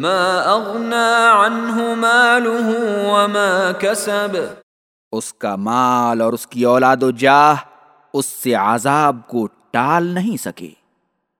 ما اغنى عنه ماله وما كسب. اس کا مال اور اس کی اولاد و جاہ اس سے عذاب کو ٹال نہیں سکے۔